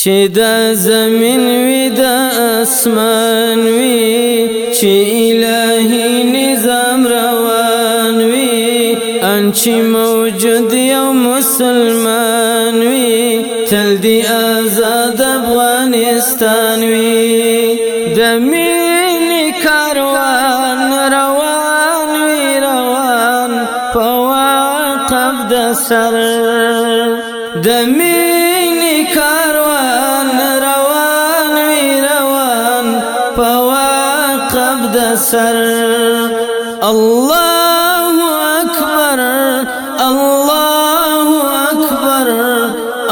چې د زمين وي د اسمان وي چې الهي نظام روان وي ان چې موجود یو مسلمان وي تل دی آزاد افغانستان وي د مين کاروان روان وي روان په واټ د سر د مين دسر الله اكبر الله اكبر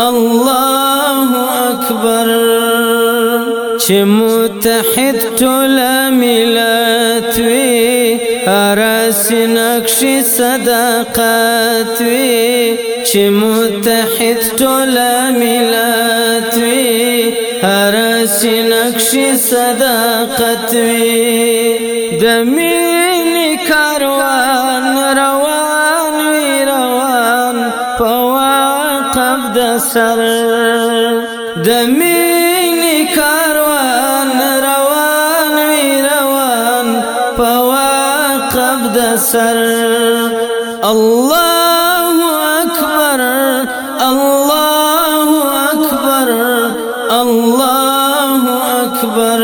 الله اكبر چې متحد ټول ملت وي راس نقش صداقت وي متحد ملت داسې نقش صداقت وي د مين کاروان روان وي روان په واقف د سر د مين کاروان روان وي روان په واقف د سر الله اکبر اکبر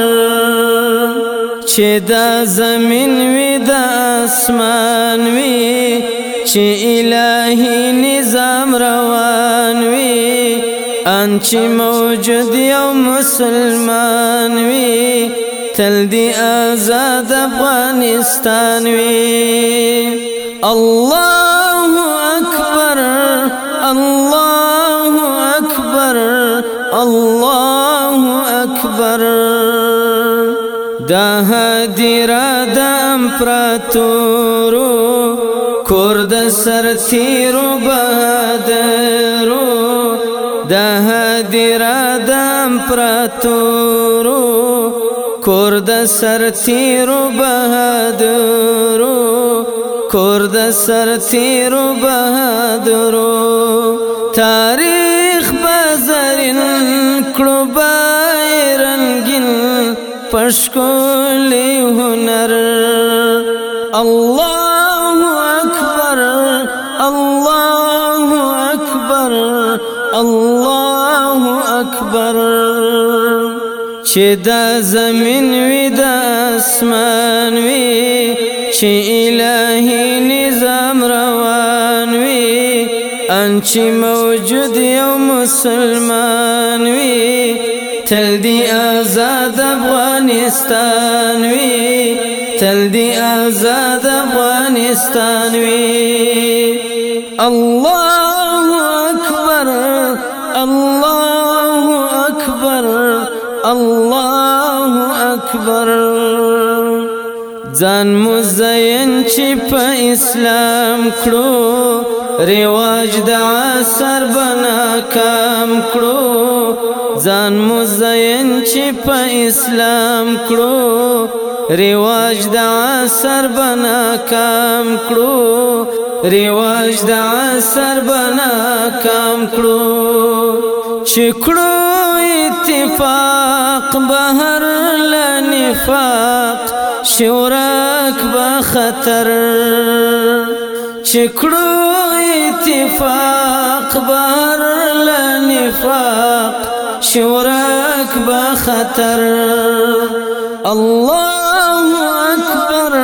چې د زمين وي د اسمان وي چې الهي نظام روان وي ان چې موجود یو مسلمان وي تل دی آزاد افغانستان وي الله اکبر الله اکبر الله د هدیرا د امپراتورو کور د سرتیرو بهادرو د هدیرا د امپراتورو کور د سرتیرو بهادرو کور د سرتیرو بهادرو تاریخ بازارین کړو پشکول هنر الله اکبر الله اکبر الله اکبر چې د زمين وي د اسمان وي چې الهي نظام روان وي ان چې موجود یو مسلمان وي تل دی آزاد افغانستان وی تل دی آزاد افغانستان وی الله اکبر الله اکبر الله اکبر ځان مزین چې په اسلام کړو رواج د اثر بنا کام کړو ځان مزین چې په اسلام کړو رواج د اثر بنا کام کړو رواج د اثر بنا کام کړو شکړو اتفاق بهر لنفاق شورک به خطر چکړو اتفاق بر لنفاق شورک با خطر الله اکبر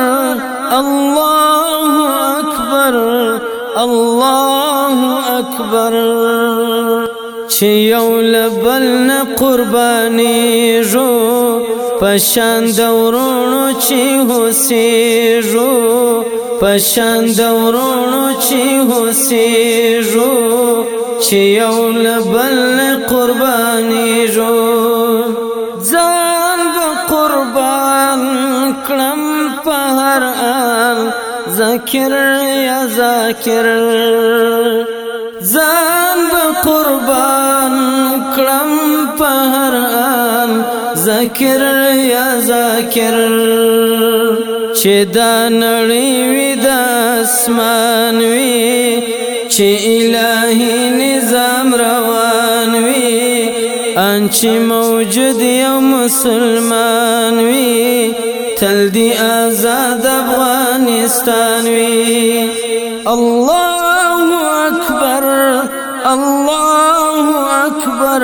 الله اکبر الله اکبر چې یو لبل قرباني جو پشان دورونو چې هوسېږو پشان دورونو چې هوسېږو چې یو لبل قرباني جو ځان به قربان کړم په هر آن ذکر یا ذکر ځان به قربان کړم په هر آن ذکر یا ذکر چې دا نړۍ وي د اسمان وي چې الهي نظام روان وي ان چې موجود یو مسلمان وي تل دی آزاد افغانستان وي الله اکبر الله اکبر